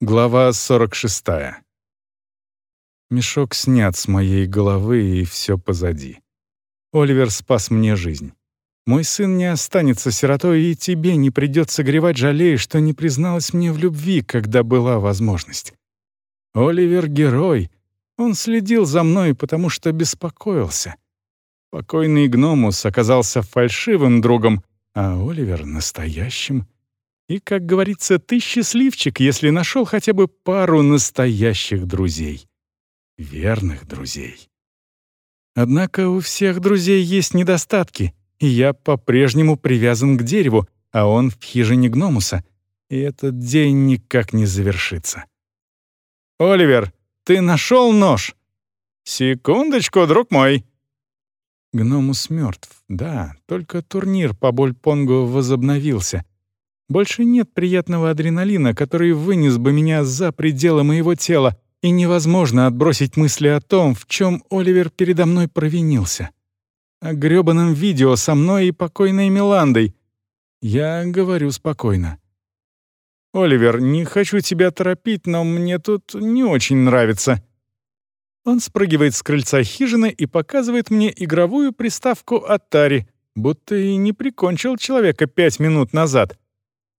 Глава 46. Мешок снят с моей головы, и все позади. Оливер спас мне жизнь. Мой сын не останется сиротой, и тебе не придется горевать, жалея, что не призналась мне в любви, когда была возможность. Оливер — герой. Он следил за мной, потому что беспокоился. Покойный Гномус оказался фальшивым другом, а Оливер — настоящим — и, как говорится, ты счастливчик, если нашел хотя бы пару настоящих друзей. Верных друзей. Однако у всех друзей есть недостатки, и я по-прежнему привязан к дереву, а он в хижине Гномуса, и этот день никак не завершится. «Оливер, ты нашел нож?» «Секундочку, друг мой». Гномус мертв, да, только турнир по Больпонгу возобновился — больше нет приятного адреналина, который вынес бы меня за пределы моего тела, и невозможно отбросить мысли о том, в чем Оливер передо мной провинился. О грёбаном видео со мной и покойной Миландой. Я говорю спокойно. «Оливер, не хочу тебя торопить, но мне тут не очень нравится». Он спрыгивает с крыльца хижины и показывает мне игровую приставку Atari, будто и не прикончил человека пять минут назад.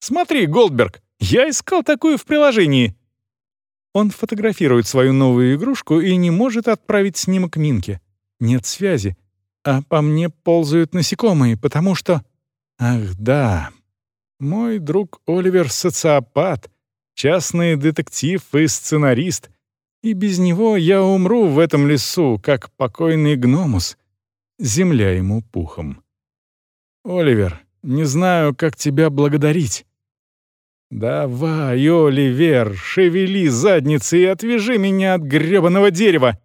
Смотри, Голдберг, я искал такую в приложении». Он фотографирует свою новую игрушку и не может отправить снимок Минке. Нет связи. А по мне ползают насекомые, потому что... Ах, да. Мой друг Оливер — социопат, частный детектив и сценарист. И без него я умру в этом лесу, как покойный гномус. Земля ему пухом. Оливер, не знаю, как тебя благодарить. «Давай, Оливер, шевели задницы и отвяжи меня от грёбаного дерева!»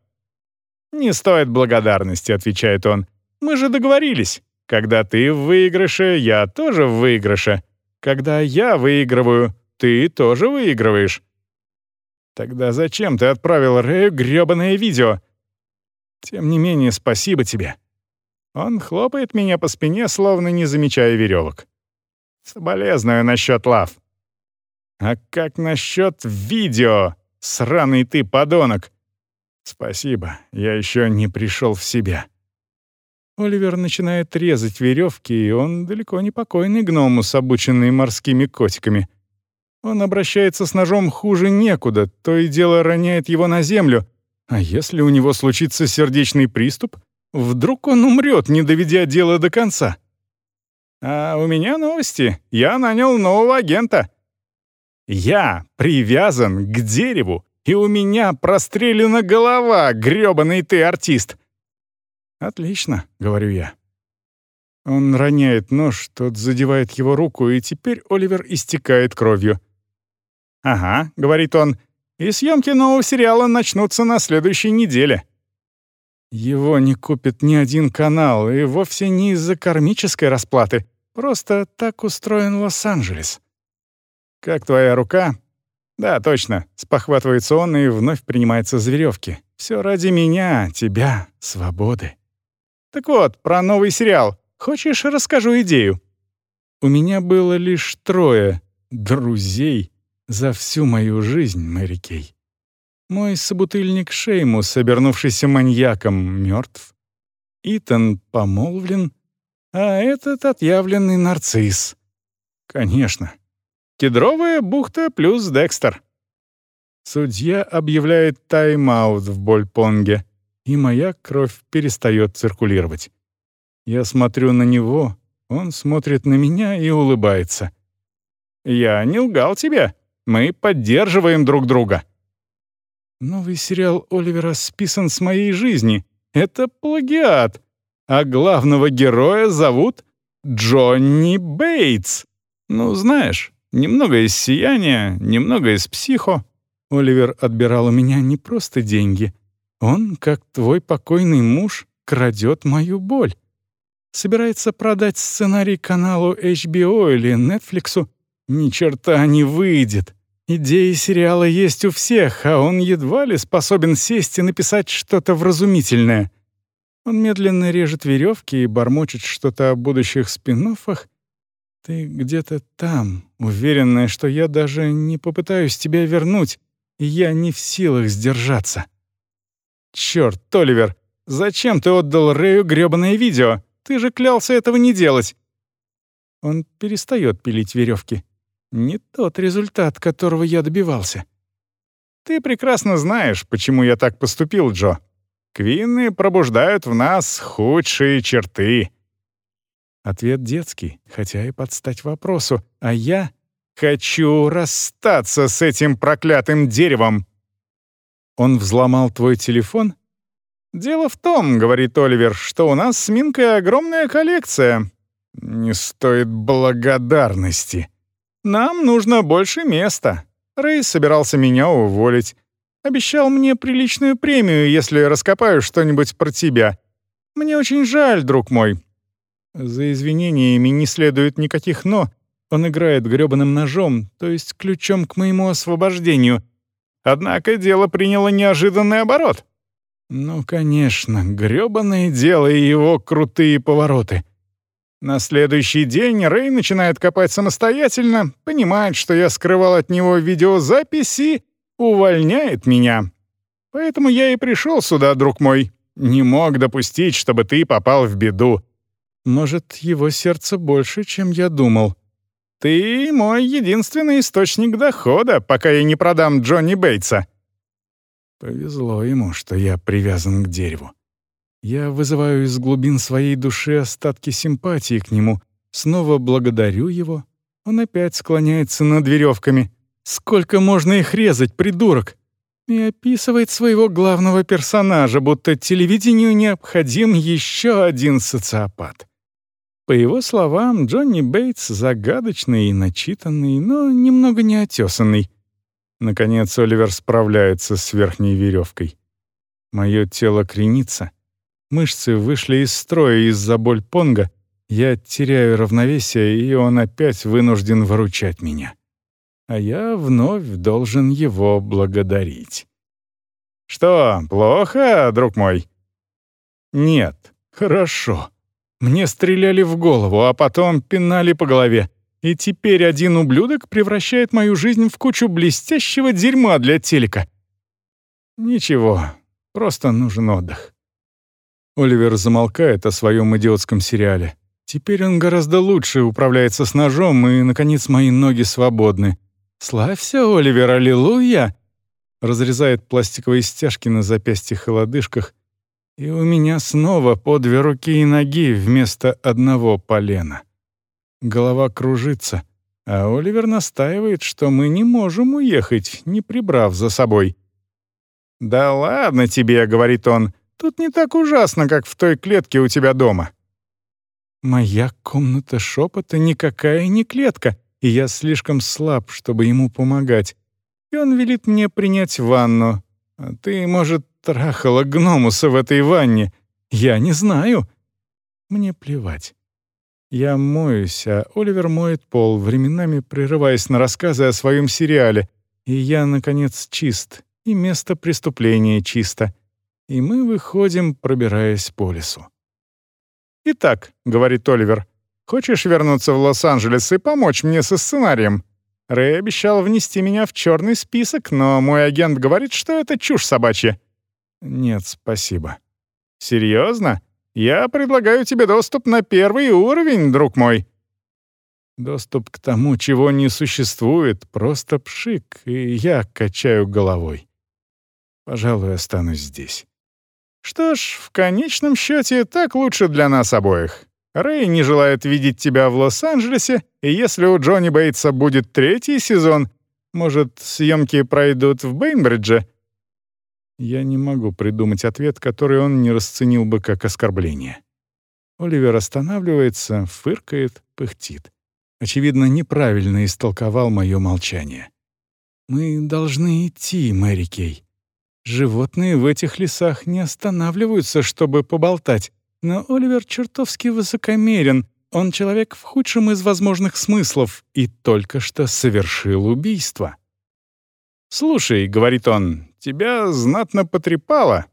«Не стоит благодарности», — отвечает он. «Мы же договорились. Когда ты в выигрыше, я тоже в выигрыше. Когда я выигрываю, ты тоже выигрываешь». «Тогда зачем ты отправил Рэю грёбаное видео?» «Тем не менее, спасибо тебе». Он хлопает меня по спине, словно не замечая веревок. «Соболезную насчет лав. А как насчет видео, сраный ты подонок? Спасибо, я еще не пришел в себя. Оливер начинает резать веревки, и он далеко не покойный гномус, обученный морскими котиками. Он обращается с ножом хуже некуда, то и дело роняет его на землю. А если у него случится сердечный приступ, вдруг он умрет, не доведя дело до конца. А у меня новости. Я нанял нового агента. Я привязан к дереву, и у меня прострелена голова, грёбаный ты артист!» «Отлично», — говорю я. Он роняет нож, тот задевает его руку, и теперь Оливер истекает кровью. «Ага», — говорит он, — «и съемки нового сериала начнутся на следующей неделе». Его не купит ни один канал, и вовсе не из-за кармической расплаты. Просто так устроен Лос-Анджелес. «Как твоя рука?» «Да, точно», — спохватывается он и вновь принимается за веревки. «Все ради меня, тебя, свободы». «Так вот, про новый сериал. Хочешь, расскажу идею?» «У меня было лишь трое друзей за всю мою жизнь, Мэри Кей. Мой собутыльник Шеймус, обернувшийся маньяком, мертв. Итан помолвлен, а этот отъявленный нарцисс. Конечно, Кедровая бухта плюс Декстер. Судья объявляет тайм-аут в Больпонге, и моя кровь перестает циркулировать. Я смотрю на него, он смотрит на меня и улыбается. «Я не лгал тебе. Мы поддерживаем друг друга». Новый сериал Оливера списан с моей жизни. Это плагиат. А главного героя зовут Джонни Бейтс. Ну, знаешь, Немного из сияния, немного из психо. Оливер отбирал у меня не просто деньги. Он, как твой покойный муж, крадет мою боль. Собирается продать сценарий каналу HBO или Netflix. Ни черта не выйдет. Идеи сериала есть у всех, а он едва ли способен сесть и написать что-то вразумительное. Он медленно режет веревки и бормочет что-то о будущих спин Ты где-то там, уверенная, что я даже не попытаюсь тебя вернуть, и я не в силах сдержаться. Черт, Толивер, зачем ты отдал Рэю грёбаное видео? Ты же клялся этого не делать. Он перестает пилить веревки. Не тот результат, которого я добивался. Ты прекрасно знаешь, почему я так поступил, Джо. Квинны пробуждают в нас худшие черты. Ответ детский, хотя и подстать вопросу. А я хочу расстаться с этим проклятым деревом. Он взломал твой телефон? Дело в том, говорит Оливер, что у нас с Минкой огромная коллекция. Не стоит благодарности. Нам нужно больше места. Рэй собирался меня уволить. Обещал мне приличную премию, если раскопаю что-нибудь про тебя. Мне очень жаль, друг мой». За извинениями не следует никаких «но». Он играет грёбаным ножом, то есть ключом к моему освобождению. Однако дело приняло неожиданный оборот. Ну, конечно, грёбаное дело и его крутые повороты. На следующий день Рэй начинает копать самостоятельно, понимает, что я скрывал от него видеозаписи увольняет меня. Поэтому я и пришел сюда, друг мой. Не мог допустить, чтобы ты попал в беду. Может, его сердце больше, чем я думал. Ты мой единственный источник дохода, пока я не продам Джонни Бейтса. Повезло ему, что я привязан к дереву. Я вызываю из глубин своей души остатки симпатии к нему, снова благодарю его. Он опять склоняется над веревками. Сколько можно их резать, придурок? И описывает своего главного персонажа, будто телевидению необходим еще один социопат. По его словам, Джонни Бейтс загадочный и начитанный, но немного неотесанный. Наконец Оливер справляется с верхней веревкой. Мое тело кренится. Мышцы вышли из строя из-за боль понга. Я теряю равновесие, и он опять вынужден выручать меня а я вновь должен его благодарить. «Что, плохо, друг мой?» «Нет, хорошо. Мне стреляли в голову, а потом пинали по голове. И теперь один ублюдок превращает мою жизнь в кучу блестящего дерьма для телека. Ничего, просто нужен отдых». Оливер замолкает о своем идиотском сериале. Теперь он гораздо лучше управляется с ножом, и, наконец, мои ноги свободны. «Славься, Оливер, аллилуйя!» Разрезает пластиковые стяжки на запястьях и лодыжках, и у меня снова по две руки и ноги вместо одного полена. Голова кружится, а Оливер настаивает, что мы не можем уехать, не прибрав за собой. «Да ладно тебе», — говорит он, — «тут не так ужасно, как в той клетке у тебя дома». Моя комната шепота никакая не клетка и я слишком слаб, чтобы ему помогать. И он велит мне принять ванну. А ты, может, трахала гномуса в этой ванне? Я не знаю. Мне плевать. Я моюсь, а Оливер моет пол, временами прерываясь на рассказы о своем сериале. И я, наконец, чист, и место преступления чисто. И мы выходим, пробираясь по лесу. «Итак», — говорит Оливер, Хочешь вернуться в Лос-Анджелес и помочь мне со сценарием? Рэй обещал внести меня в черный список, но мой агент говорит, что это чушь собачья». «Нет, спасибо». «Серьезно? Я предлагаю тебе доступ на первый уровень, друг мой». Доступ к тому, чего не существует, просто пшик, и я качаю головой. Пожалуй, останусь здесь. Что ж, в конечном счете, так лучше для нас обоих. Рэй не желает видеть тебя в Лос-Анджелесе, и если у Джонни Бейтса будет третий сезон, может, съемки пройдут в Бейнбридже?» Я не могу придумать ответ, который он не расценил бы как оскорбление. Оливер останавливается, фыркает, пыхтит. Очевидно, неправильно истолковал мое молчание. «Мы должны идти, Мэри Кей. Животные в этих лесах не останавливаются, чтобы поболтать. Но Оливер чертовски высокомерен. Он человек в худшем из возможных смыслов и только что совершил убийство. «Слушай», — говорит он, — «тебя знатно потрепало».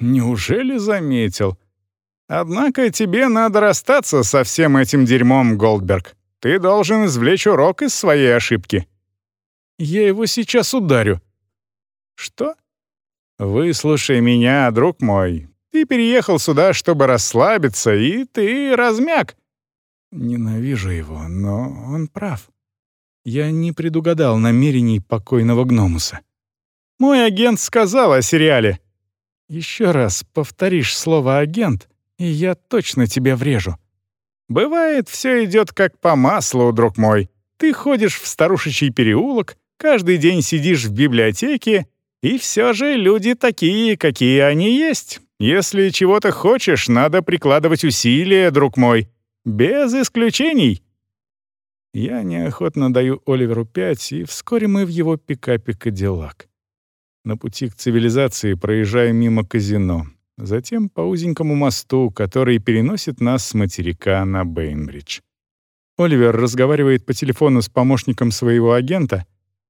«Неужели заметил?» «Однако тебе надо расстаться со всем этим дерьмом, Голдберг. Ты должен извлечь урок из своей ошибки». «Я его сейчас ударю». «Что?» «Выслушай меня, друг мой. Ты переехал сюда, чтобы расслабиться, и ты размяк». Ненавижу его, но он прав. Я не предугадал намерений покойного Гномуса. Мой агент сказал о сериале. Еще раз повторишь слово «агент», и я точно тебе врежу. Бывает, все идет как по маслу, друг мой. Ты ходишь в старушечий переулок, каждый день сидишь в библиотеке, и все же люди такие, какие они есть. Если чего-то хочешь, надо прикладывать усилия, друг мой. Без исключений. Я неохотно даю Оливеру пять, и вскоре мы в его пикапе «Кадиллак». На пути к цивилизации проезжаем мимо казино, затем по узенькому мосту, который переносит нас с материка на Бейнбридж. Оливер разговаривает по телефону с помощником своего агента.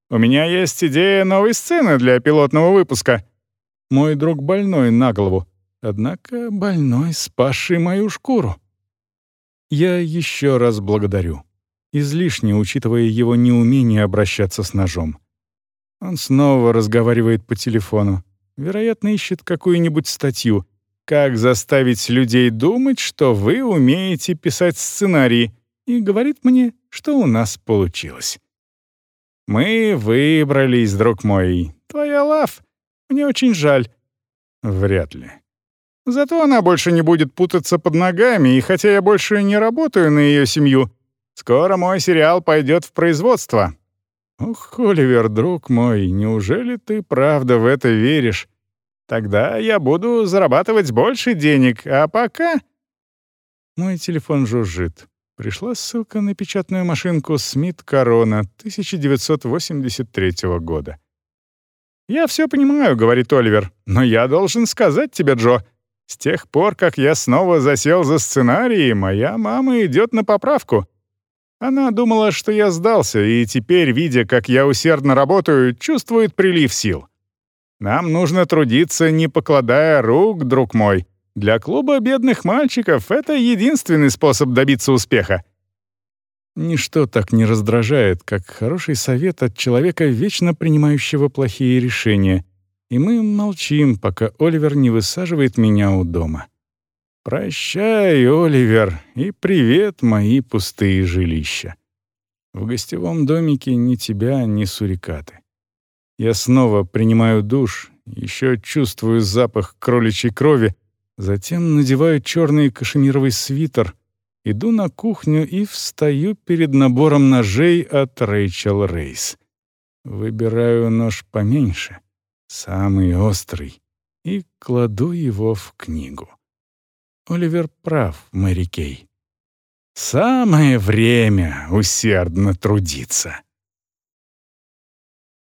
«У меня есть идея новой сцены для пилотного выпуска». Мой друг больной на голову, однако больной, спасший мою шкуру. Я еще раз благодарю. Излишне, учитывая его неумение обращаться с ножом. Он снова разговаривает по телефону. Вероятно, ищет какую-нибудь статью. «Как заставить людей думать, что вы умеете писать сценарии?» и говорит мне, что у нас получилось. «Мы выбрались, друг мой. Твоя лав. Мне очень жаль». «Вряд ли». Зато она больше не будет путаться под ногами, и хотя я больше не работаю на ее семью, скоро мой сериал пойдет в производство, «Ух, Оливер, друг мой, неужели ты правда в это веришь? Тогда я буду зарабатывать больше денег, а пока...» Мой телефон жужжит. Пришла ссылка на печатную машинку «Смит Корона» 1983 года. «Я все понимаю», — говорит Оливер, «но я должен сказать тебе, Джо, с тех пор, как я снова засел за сценарий, моя мама идет на поправку. Она думала, что я сдался, и теперь, видя, как я усердно работаю, чувствует прилив сил. Нам нужно трудиться, не покладая рук, друг мой. Для клуба бедных мальчиков это единственный способ добиться успеха. Ничто так не раздражает, как хороший совет от человека, вечно принимающего плохие решения. И мы молчим, пока Оливер не высаживает меня у дома. «Прощай, Оливер, и привет, мои пустые жилища». В гостевом домике ни тебя, ни сурикаты. Я снова принимаю душ, еще чувствую запах кроличьей крови, затем надеваю черный кашемировый свитер, иду на кухню и встаю перед набором ножей от Рэйчел Рейс. Выбираю нож поменьше, самый острый, и кладу его в книгу. Оливер прав, Мэри Кей. Самое время усердно трудиться.